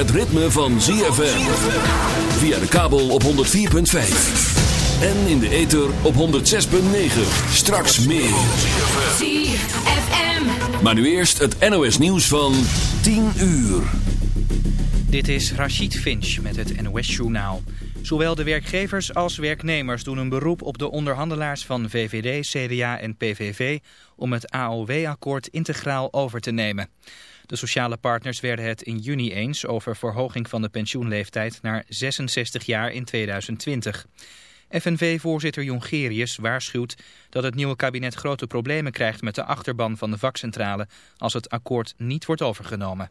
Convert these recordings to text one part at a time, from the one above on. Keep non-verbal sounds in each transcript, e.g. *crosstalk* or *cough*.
het ritme van ZFM. Via de kabel op 104.5. En in de ether op 106.9. Straks meer. ZFM. Maar nu eerst het NOS nieuws van 10 uur. Dit is Rachid Finch met het NOS-journaal. Zowel de werkgevers als werknemers doen een beroep op de onderhandelaars van VVD, CDA en PVV om het AOW-akkoord integraal over te nemen. De sociale partners werden het in juni eens over verhoging van de pensioenleeftijd naar 66 jaar in 2020. FNV-voorzitter Jongerius waarschuwt dat het nieuwe kabinet grote problemen krijgt met de achterban van de vakcentrale als het akkoord niet wordt overgenomen.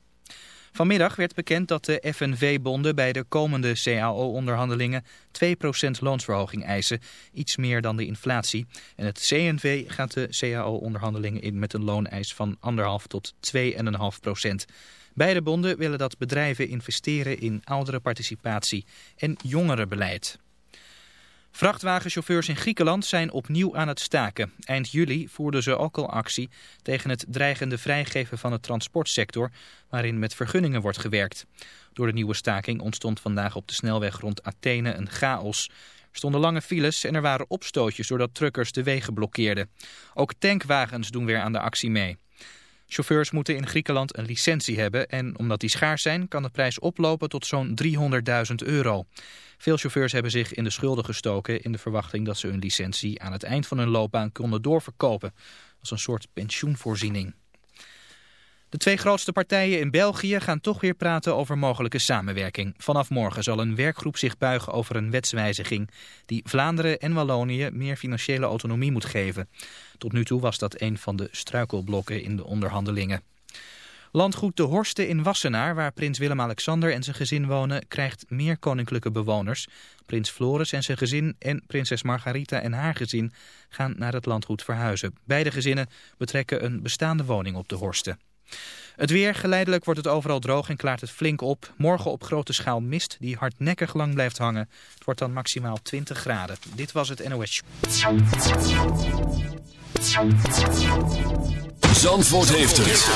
Vanmiddag werd bekend dat de FNV-bonden bij de komende CAO-onderhandelingen 2% loonsverhoging eisen, iets meer dan de inflatie. En het CNV gaat de CAO-onderhandelingen in met een looneis van 1,5 tot 2,5%. Beide bonden willen dat bedrijven investeren in ouderenparticipatie en jongerenbeleid. Vrachtwagenchauffeurs in Griekenland zijn opnieuw aan het staken. Eind juli voerden ze ook al actie tegen het dreigende vrijgeven van de transportsector, waarin met vergunningen wordt gewerkt. Door de nieuwe staking ontstond vandaag op de snelweg rond Athene een chaos. Er stonden lange files en er waren opstootjes doordat truckers de wegen blokkeerden. Ook tankwagens doen weer aan de actie mee. Chauffeurs moeten in Griekenland een licentie hebben en omdat die schaars zijn kan de prijs oplopen tot zo'n 300.000 euro. Veel chauffeurs hebben zich in de schulden gestoken in de verwachting dat ze hun licentie aan het eind van hun loopbaan konden doorverkopen. Als een soort pensioenvoorziening. De twee grootste partijen in België gaan toch weer praten over mogelijke samenwerking. Vanaf morgen zal een werkgroep zich buigen over een wetswijziging die Vlaanderen en Wallonië meer financiële autonomie moet geven. Tot nu toe was dat een van de struikelblokken in de onderhandelingen. Landgoed De Horsten in Wassenaar, waar prins Willem-Alexander en zijn gezin wonen, krijgt meer koninklijke bewoners. Prins Floris en zijn gezin en prinses Margarita en haar gezin gaan naar het landgoed verhuizen. Beide gezinnen betrekken een bestaande woning op De Horsten. Het weer, geleidelijk wordt het overal droog en klaart het flink op. Morgen op grote schaal mist die hardnekkig lang blijft hangen. Het wordt dan maximaal 20 graden. Dit was het NOS. Zandvoort heeft het.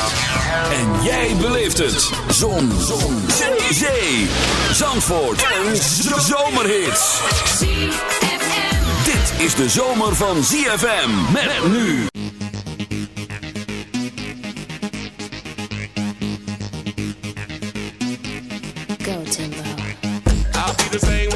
En jij beleeft het. Zon. Zon. Zee. Zee. Zandvoort. Een zomerhit. Dit is de zomer van ZFM. Met nu. The same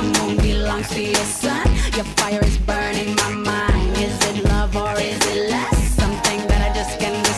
My moon belongs to your sun. Your fire is burning my mind. Is it love or is it less? Something that I just can't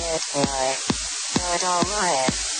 It's good. Good alright.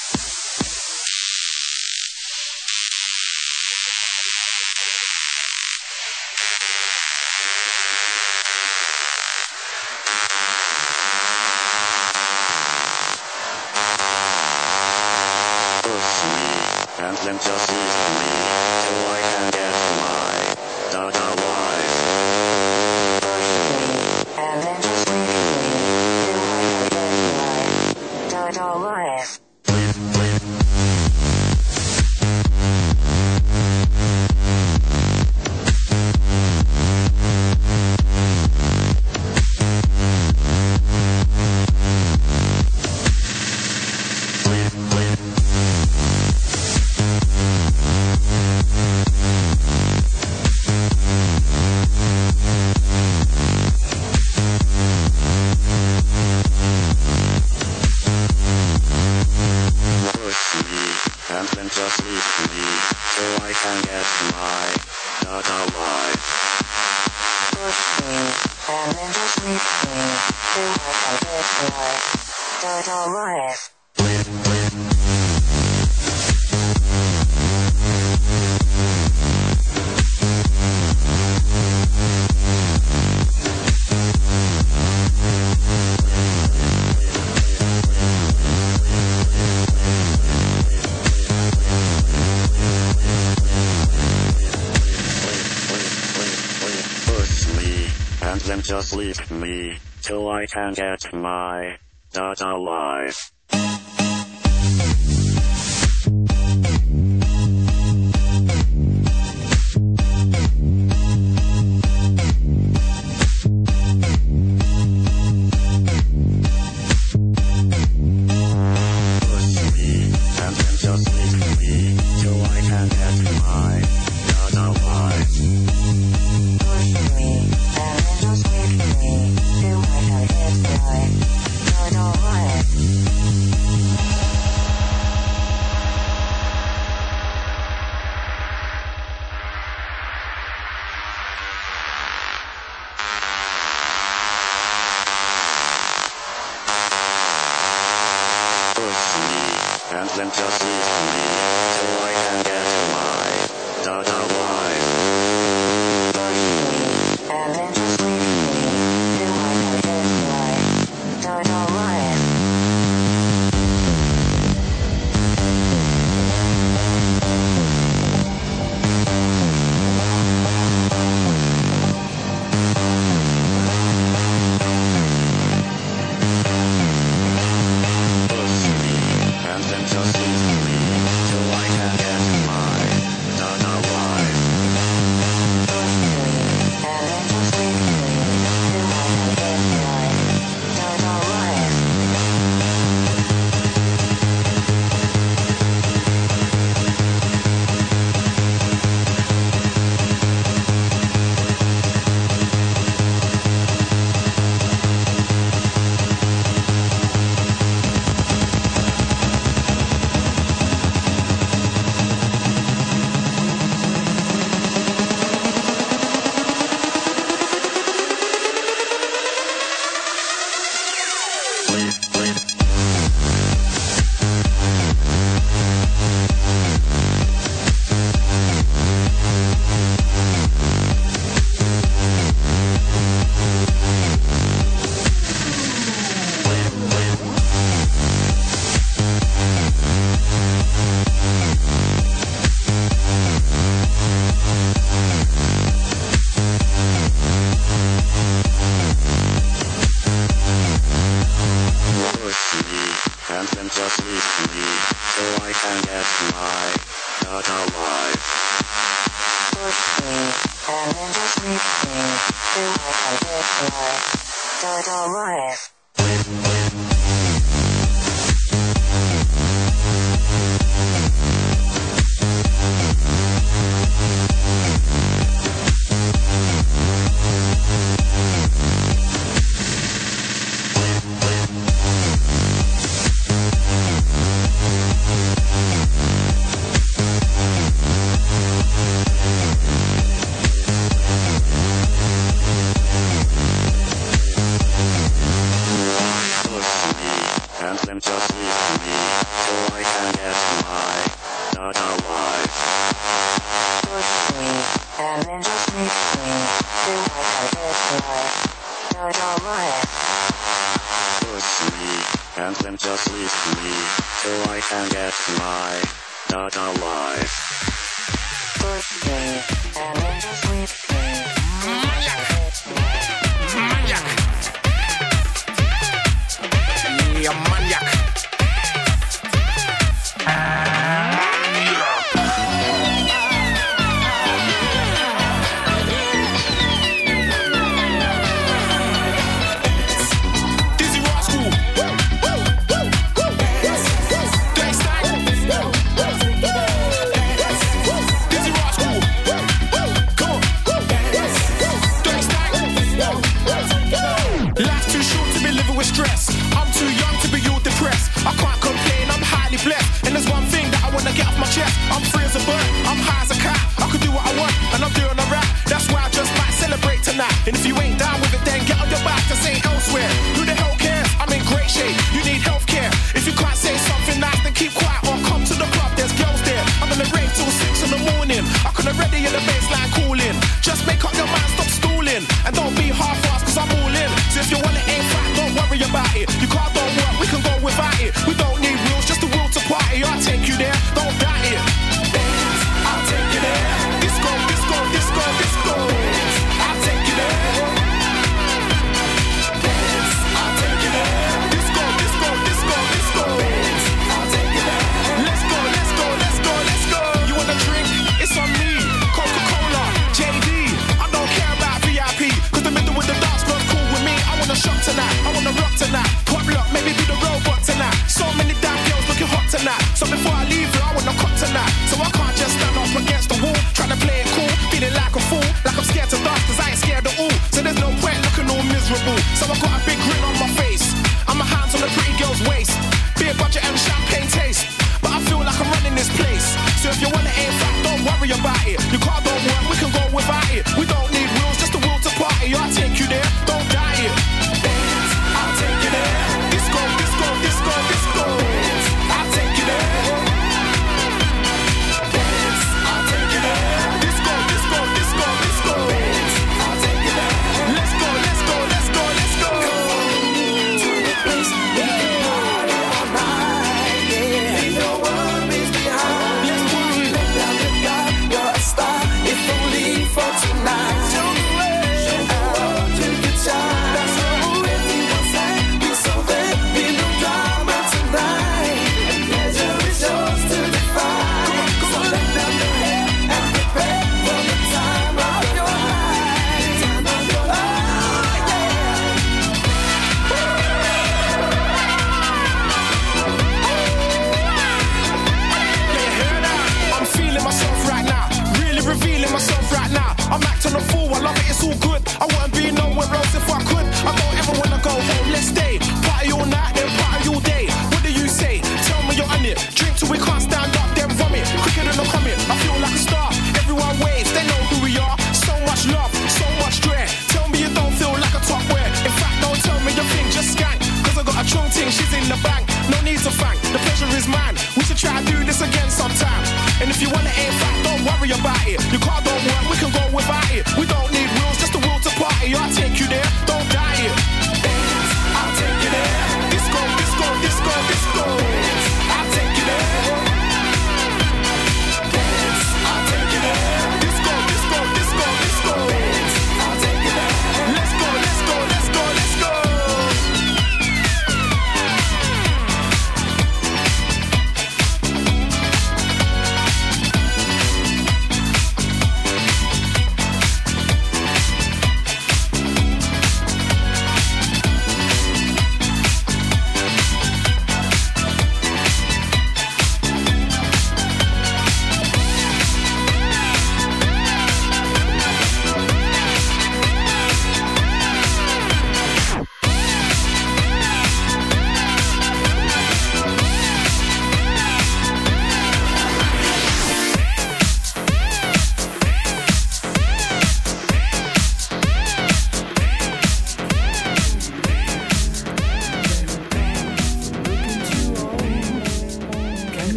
Can get my data life.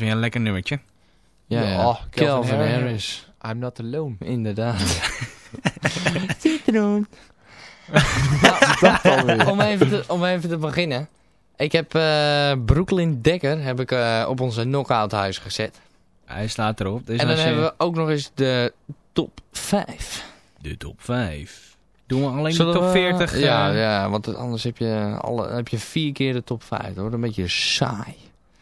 weer een lekker nummertje. Ja, ja. Oh, Calvin, Calvin Harris. I'm not alone. Inderdaad. Citroen. *laughs* *laughs* nou, om, even te, om even te beginnen. Ik heb uh, Brooklyn Dekker uh, op onze knockout huis gezet. Hij staat erop. Dus en dan hebben we ook nog eens de top 5. De top 5. Doen we alleen Zullen de top 40? Ja, eh? ja, want anders heb je, alle, heb je vier keer de top 5. Dat wordt een beetje saai.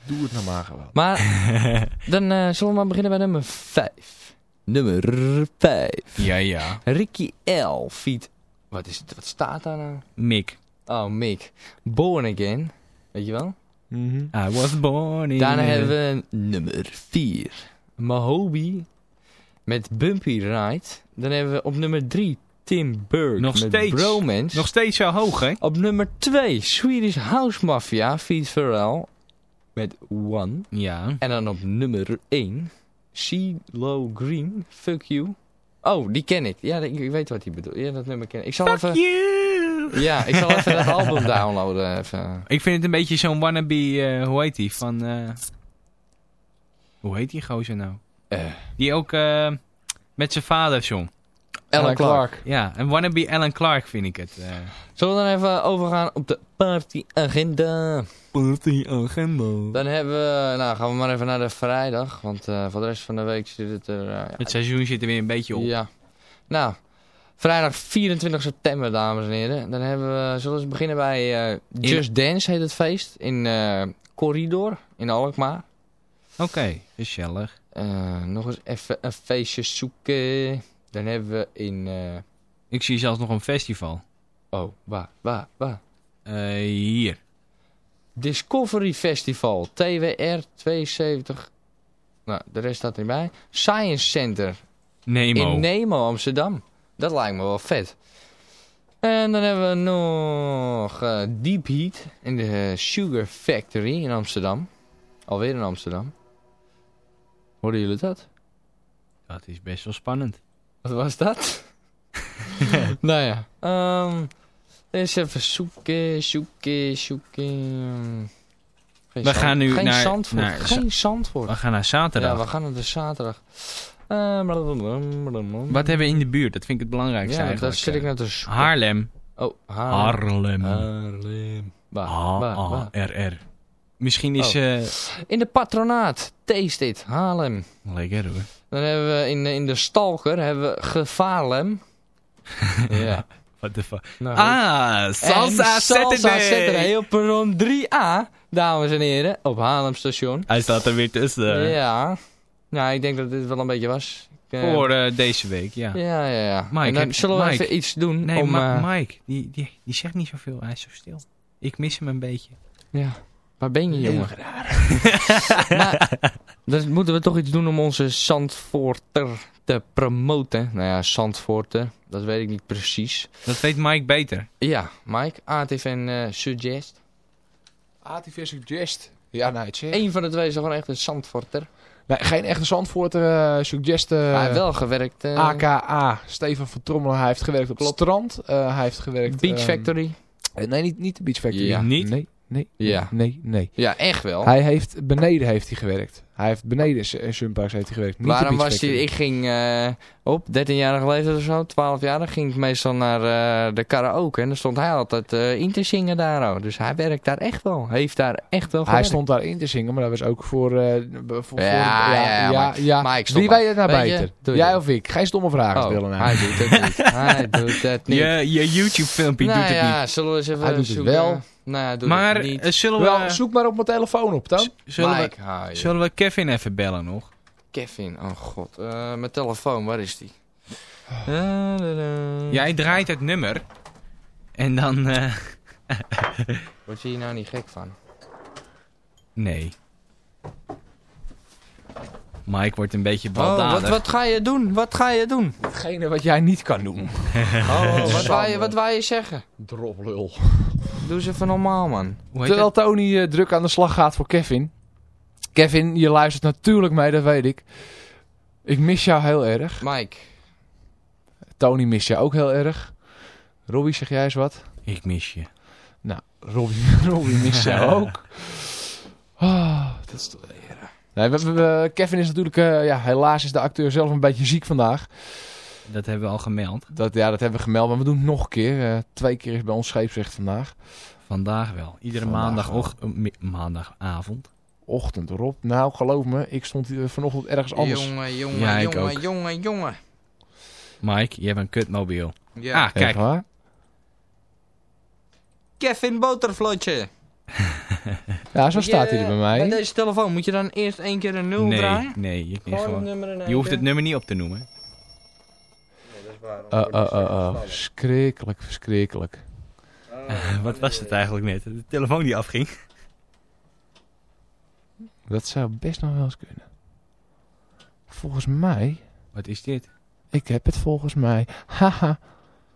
Doe het nou maar gewoon. Maar *laughs* dan eh, zullen we maar beginnen bij nummer 5. Nummer 5. Ja, ja. Ricky L. Feet. Wat, is het, wat staat daar nou? Mick. Oh, Mick. Born Again. Weet je wel? I was born in... Daarna hebben we nummer 4. Mahobi met Bumpy Ride. Dan hebben we op nummer 3 Tim Burke Nog met steeds. Bromance. Nog steeds zo hoog, hè? Op nummer 2 Swedish House Mafia, Feet Pharrell met One. Ja. En dan op nummer 1 CeeLo Green, Fuck You. Oh, die ken ik. Ja, ik, ik weet wat hij bedoelt. Ja, dat nummer ken ik. Ik zal Fuck even... you! Ja, ik zal even dat album downloaden. Even. Ik vind het een beetje zo'n wannabe, eh, hoe heet die? Van, eh, hoe heet die gozer nou? Eh. Die ook met zijn vader zong. Alan Clark. Ja, een wannabe Alan Clark vind ik het. eh. Zullen we dan even overgaan op de partyagenda? Partyagenda. Dan hebben we, nou gaan we maar even naar de vrijdag, want eh, voor de rest van de week zit het er... eh, ja. Het seizoen zit er weer een beetje op. Ja. Nou, vrijdag 24 september, dames en heren. Dan hebben we, zullen we eens beginnen bij eh, Just Dance heet het feest in eh, Corridor in Alkmaar. Oké, gezellig. Eh, nog eens even een feestje zoeken. Dan hebben we in... eh, Ik zie zelfs nog een festival. oh, waar, waar, waar? Eh, hier. Discovery Festival, TWR 72. Nou, de rest staat er niet bij. Science Center Nemo. in Nemo, Amsterdam. Dat lijkt me wel vet. En dan hebben we nog eh, Deep Heat in de Sugar Factory in Amsterdam. Alweer in Amsterdam. Hoorden jullie dat? Dat is best wel spannend. Wat was dat? *laughs* nou ja. ehm eens even zoeken, zoeken, zoeken. Geen We zand- gaan nu geen naar- Zandvoort. naar geen Zandvoort. We gaan naar zaterdag. Ja, we gaan naar de zaterdag. Blablabla. Wat hebben we in de buurt? Dat vind ik het belangrijkste Ja, daar zit ik naar te zoeken. Haarlem. Oh, Haarlem. Haarlem. Haarlem. H-A-R-R. Misschien is... Oh. eh In de patronaat. Taste it. Haarlem. lekker hoor. Dan hebben we in, in de Stalker hebben we Gevaarlem. *laughs* ja. What the fuck. Nou, ah, En Salsa Salsa Saturday. Saturday op perron 3A, dames en heren, op Haarlem station. Hij staat er weer tussen. Ja. Nou, ik denk dat dit wel een beetje was. Ik, eh, Voor eh, deze week, ja. Ja, ja, ja. Mike, en dan heb- zullen we Mike. even iets doen Nee, om... Eh, Mike, die, die, die zegt niet zoveel. Hij is zo stil. Ik mis hem een beetje. ja. Waar ben je, jongen? *laughs* maar, dan moeten we toch iets doen om onze Zandvoorter te promoten. Nou ja, Zandvoorter, dat weet ik niet precies. Dat weet Mike beter. Ja, Mike, ATV en eh, Suggest. ATV Suggest. Ja, nou, het. Eén van de twee is gewoon echt een Zandvoorter. Nee, geen echte Zandvoorter eh Suggest. eh, hij heeft wel gewerkt. AKA. Steven van Trommelen. Hij heeft gewerkt op het strand. Eh, hij heeft gewerkt... Beach ehm, Factory. nee, niet, niet de Beach Factory. Ja. Niet? Nee, nee, Ja. nee, nee. Ja, echt wel. Hij heeft, beneden heeft hij gewerkt. Hij heeft beneden Sunparks heeft hij gewerkt. Niet Waarom was hij... Ik ging eh, op 13-jarige leeftijd of zo, 12 jaar, dan ging ik meestal naar eh, de karaoke. En dan stond hij altijd eh, in te zingen daar. Oh. Dus hij werkt daar echt wel. Heeft daar echt wel Hij gewerkt. stond daar in te zingen, maar dat was ook voor... eh, voor, voor Ja, ja, ja, maar- ja. maar ik Wie weet het nou je, beter? Jij of ik? Geen stomme vragen Oh, stellen nou. hij doet het niet. hij doet het *laughs* niet. Je, je YouTube-filmpje nou doet het ja, niet. zullen we eens even Hij doet het wel. Nou ja, doe Maar niet. eh, zullen, Wel, we, zoek maar op mijn telefoon op, dan. zullen, we, zullen we Kevin even bellen nog? Kevin, oh god. Eh, mijn telefoon, waar is die? Da. Jij draait het nummer. En dan... eh, *laughs* Word je hier nou niet gek van? nee. Mike wordt een beetje Oh, baldadig. wat, wat ga je doen? Wat ga je doen? Hetgene wat jij niet kan doen. *laughs* Oh, wat wou je, wat wou je zeggen? Droplul. Doe eens even normaal, man. Terwijl Tony eh, druk aan de slag gaat voor Kevin. Kevin, je luistert natuurlijk mee, dat weet ik. Ik mis jou heel erg. Mike. Tony mist jou ook heel erg. Robbie, zeg jij eens wat? Ik mis je. Nou, Robbie, *laughs* Robbie mist jou *laughs* ook. Ah, dat is toch... Nee, we, we- we- Kevin is natuurlijk, eh, ja, helaas is de acteur zelf een beetje ziek vandaag. Dat hebben we al gemeld. Dat, ja, dat hebben we gemeld, maar we doen het nog een keer. Eh, twee keer is bij ons scheepsrecht vandaag. Vandaag wel. Iedere Vandaag maandag wel. och- eh, mi- maandagavond. Ochtend erop. Nou, geloof me, ik stond hier vanochtend ergens anders. Jongen, jongen, Ja, jongen, jongen, jongen. Mike, je hebt een kutmobiel. Ja. Ah, kijk. Kevin Botervlotje. *laughs* Ja, zo je, staat hij er bij Bij mij. deze telefoon moet je dan eerst één keer een 0 Nee, draaien? nee, je, Gewoon gewoon. nummer je hoeft het nummer niet op te noemen. Oh, oh, oh, oh. Verschrikkelijk, verschrikkelijk. *laughs* Wat was het eigenlijk net? De telefoon die afging. Dat zou best nog wel eens kunnen. Volgens mij... Wat is dit? Ik heb het volgens mij. Haha.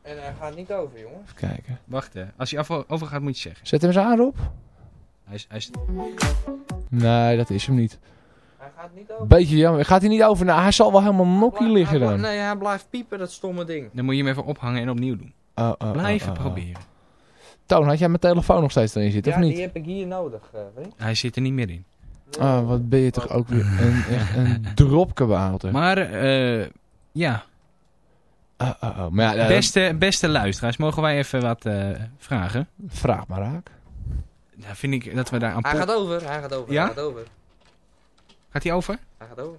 En hij gaat niet over, jongen. Even kijken. Wacht, hè. als hij af, overgaat moet je zeggen. Zet hem eens aan, Rob. Hij is, hij is... Nee, dat is hem niet. Hij gaat niet over. Beetje jammer. Gaat hij niet over? Nou, hij zal wel helemaal nokkie liggen dan. Nee, hij blijft piepen, dat stomme ding. Dan moet je hem even ophangen en opnieuw doen. Oh, oh, Blijven oh, oh, oh. proberen. Toon, had jij mijn telefoon nog steeds erin zitten, Ja, of niet? die heb ik hier nodig, eh, vriend. Hij zit er niet meer in. Ah, wat ben je toch ook weer een, echt een *laughs* dropkabouter. Maar, eh ja. Oh, oh, oh. Maar ja, Beste, beste luisteraars, mogen wij even wat eh, vragen? Vraag maar raak. Dan vind ik dat we daar aan... Hij gaat over, hij gaat over, Ja? hij gaat over. Gaat hij over? Hij gaat over.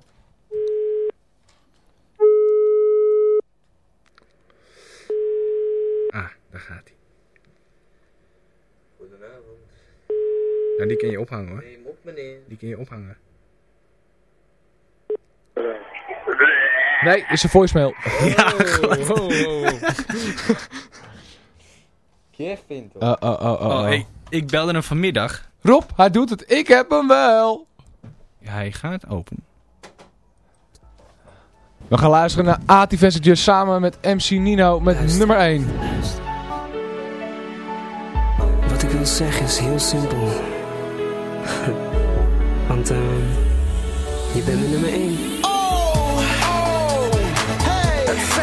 Ah, daar gaat hij. Goedenavond. Nou, die kun je ophangen hoor. Neem op, meneer. Die kun je ophangen. Nee, is een voicemail. *laughs* Ja, *laughs* Kevin, toch? Oh, oh, oh, oh, Oh, oh. ik, ik belde hem vanmiddag. Rob, hij doet het. Ik heb hem wel. Hij gaat open. We gaan luisteren naar Ati samen met MC Nino met nummer 1. Wat ik wil zeggen is heel simpel. *laughs* Want ehm je bent mijn nummer 1. Het zijn je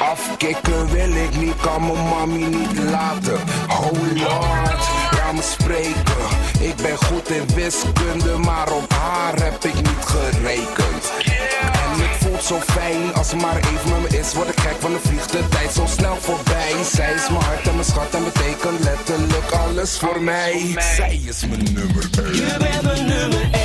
Afkikken wil ik niet, kan mijn mami niet laten. Holy lord, ga me spreken. Ik ben goed in wiskunde, maar op haar heb ik niet gerekend. En ik voel zo fijn, als ze maar even met me is, word ik gek, van de vlieg de tijd zo snel voorbij. Zij is mijn hart en mijn schat en betekent letterlijk alles voor mij. Zij is mijn nummer 1. Je bent mijn nummer 1.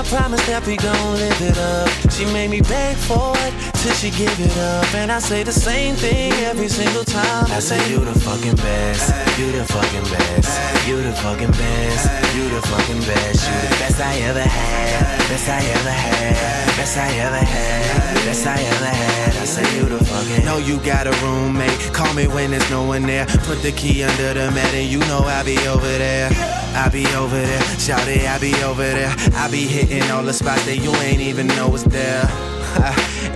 I get right, I promise that we gon' live it up. She made me beg for it till she give it up. And I say the same thing every single time. I say you the fucking best. You the fucking best. You the fucking best. You the fucking best. You the best I ever had. Best I ever had. Best I ever had. Best I ever had. I say you the fucking. Know you got a roommate. Call me when there's no one there. Put the key under the mat and you know I'll be over there. I be over there, shout it, I be over there. I be hitting all the spots that you ain't even know was there. *laughs*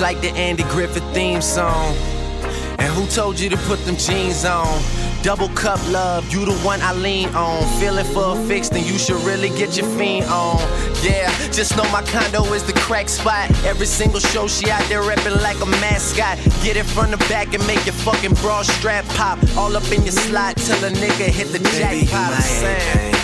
Like the Andy Griffith theme song. And who told you to put them jeans on? Double cup love, you the one I lean on. Feeling for a fix, then you should really get your fiend on. Yeah, just know my condo is the crack spot. Every single show she out there reppin' like a mascot. Get it from the back and make your fucking bra strap pop. All up in your slot till a nigga hit the jackpot.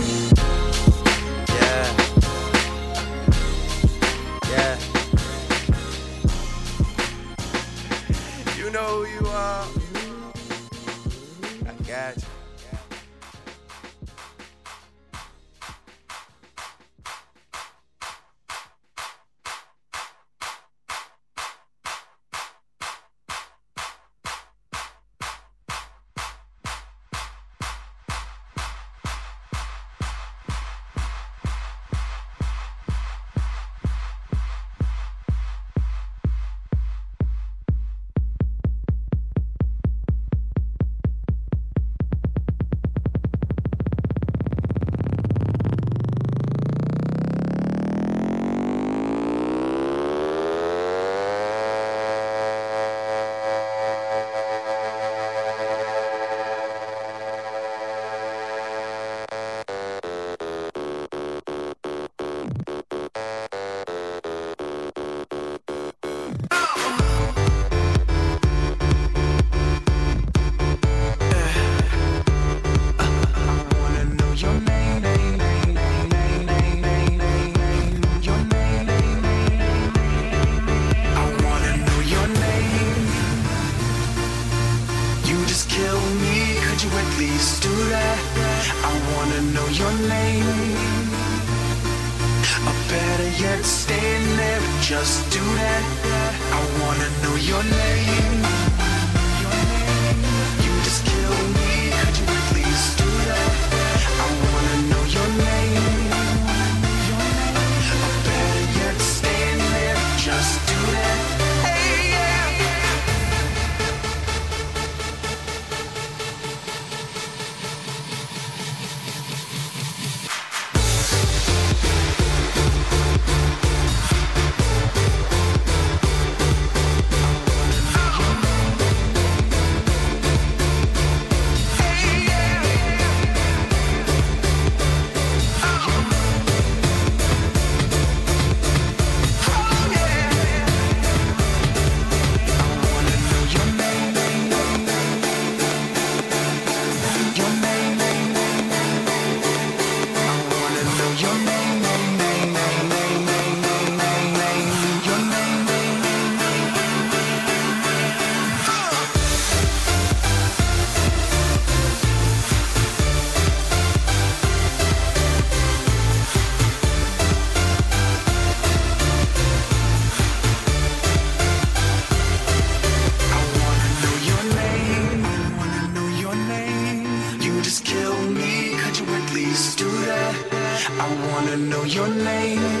Your name.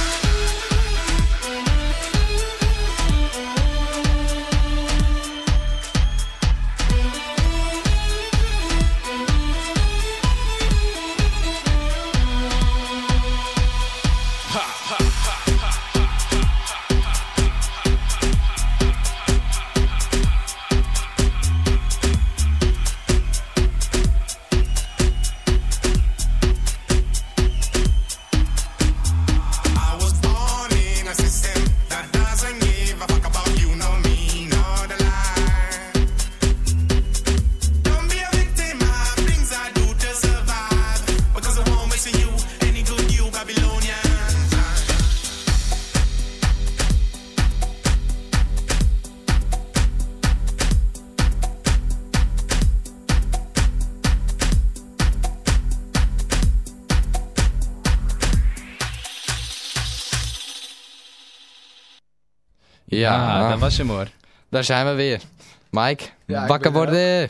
Ja, Ah, dat was hem hoor. Daar zijn we weer. Mike, Ja, wakker er worden.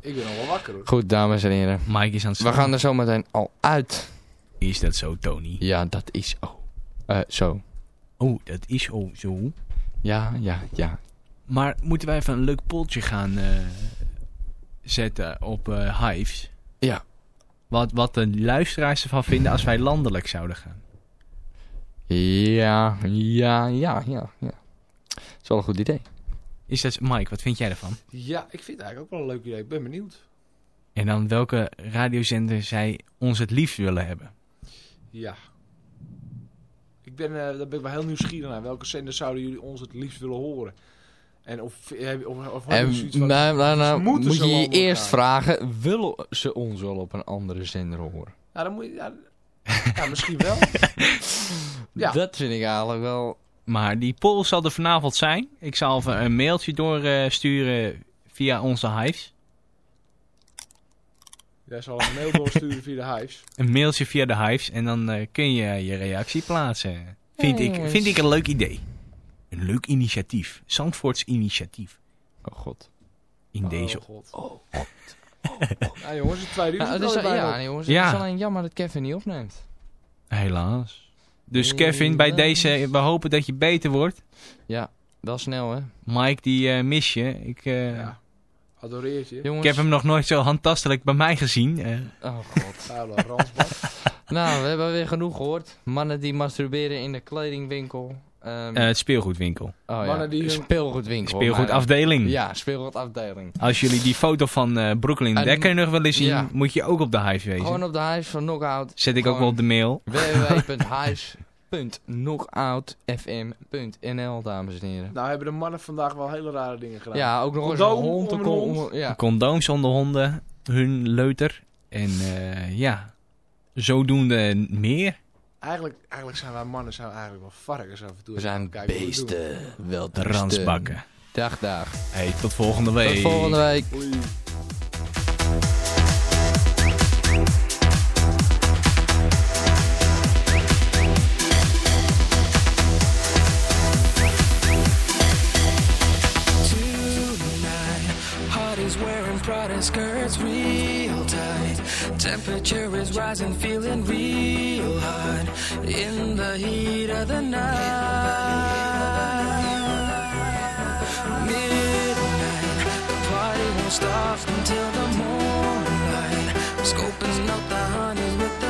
Ik ben al wel wakker hoor. Goed, dames en heren. Mike is aan het We gaan er zometeen al uit. Is dat zo, Tony? Ja, dat is... Oh. Eh, zo. Oh, dat is oh zo. Ja, ja, ja. Maar moeten wij even een leuk poeltje gaan eh, zetten op eh, Hives? Ja. Wat, wat de luisteraars ervan vinden als wij landelijk zouden gaan. Ja, ja, ja, ja, ja. Dat is wel een goed idee. Is dat, Mike, wat vind jij ervan? Ja, ik vind het eigenlijk ook wel een leuk idee. Ik ben benieuwd. En dan welke radiozender zij ons het liefst willen hebben. Ja. Ik ben, eh, daar ben ik wel heel nieuwsgierig naar. Welke zender zouden jullie ons het liefst willen horen? En of, je- of, of hebben En zoiets van, nou, nou, nou, moet je je eerst gaan? vragen, willen ze ons wel op een andere zender horen? Ja, dan moet je... Ja, ja misschien wel. *laughs* Ja. Dat vind ik eigenlijk wel... Maar die poll zal er vanavond zijn. Ik zal even een mailtje doorsturen via onze Hives. Jij zal een mail doorsturen via de Hives. *laughs* Een mailtje via de Hives en dan eh, kun je je reactie plaatsen. Vind, ik, vind ik een leuk idee. Een leuk initiatief. Zandvoorts initiatief. Oh god. In Oh, deze... god. Ja, jongens, het tweede uur Nou, is, er alweer bijna ja, jongens, Ja. het is alleen jammer dat Kevin niet opneemt. Helaas. Dus Kevin, bij deze, we hopen dat je beter wordt. Ja, wel snel hè. Mike, die eh, mis je. Ik, eh, Ja. Adoreert je. Jongens. ik heb hem nog nooit zo handtastelijk bij mij gezien. eh. Oh god. *laughs* Nou, we hebben weer genoeg gehoord. Mannen die masturberen in de kledingwinkel. Het speelgoedwinkel. oh ja, mannen die hun- speelgoedwinkel. Speelgoedafdeling. Maar- Ja, speelgoedafdeling. Als jullie die foto van eh, Brooklyn En- Dekker nog willen zien, ja. moet je ook op de Hive wezen. Gewoon op de huis van Knockout. Zet ik ook wel op de mail. www.huis.knockoutfm.nl, dames en heren. Nou hebben de mannen vandaag wel hele rare dingen gedaan. Ja, ook nog eens een hond. ja. Condooms onder honden, hun leuter. En eh, ja, zodoende meer. Eigenlijk, eigenlijk zijn wij mannen zijn we eigenlijk wel varkens af en toe. We zijn Kijk wat we beesten. Wel Ransbakken. Dag, dag. Hey, tot volgende week. Tot volgende week. Oei. Skirts. Temperature is rising, feeling real hot in the heat of the night. Midnight, the party won't stop until the morning light. Scoping out the honeys with the